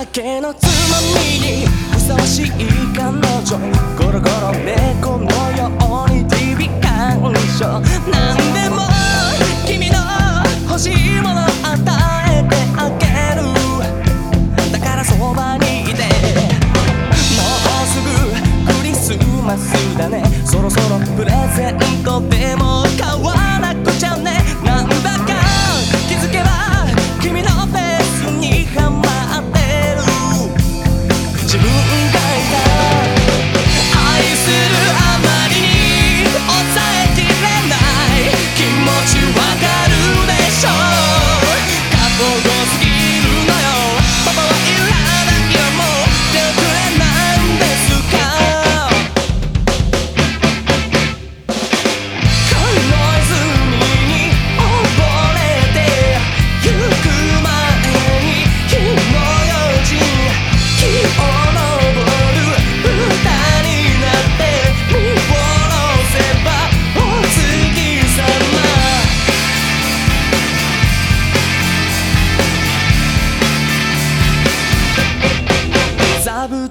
酒のつまみにふさわしい彼女。ゴロゴロ猫のように TV 感傷何でも君の欲しいもの与えてあげる。だからそばにいて。もうすぐクリスマスだね。そろそろプレゼントでも買わ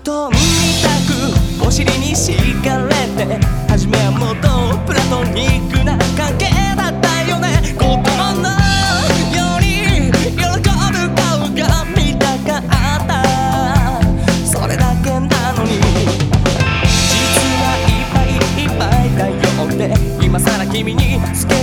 とンみたくお尻に敷かれて初めはもっとプラトニックな関係だったよね。子供のように喜ぶ顔が見たかったそれだけなのに実はいっぱいいっぱいだよって今さら君につけ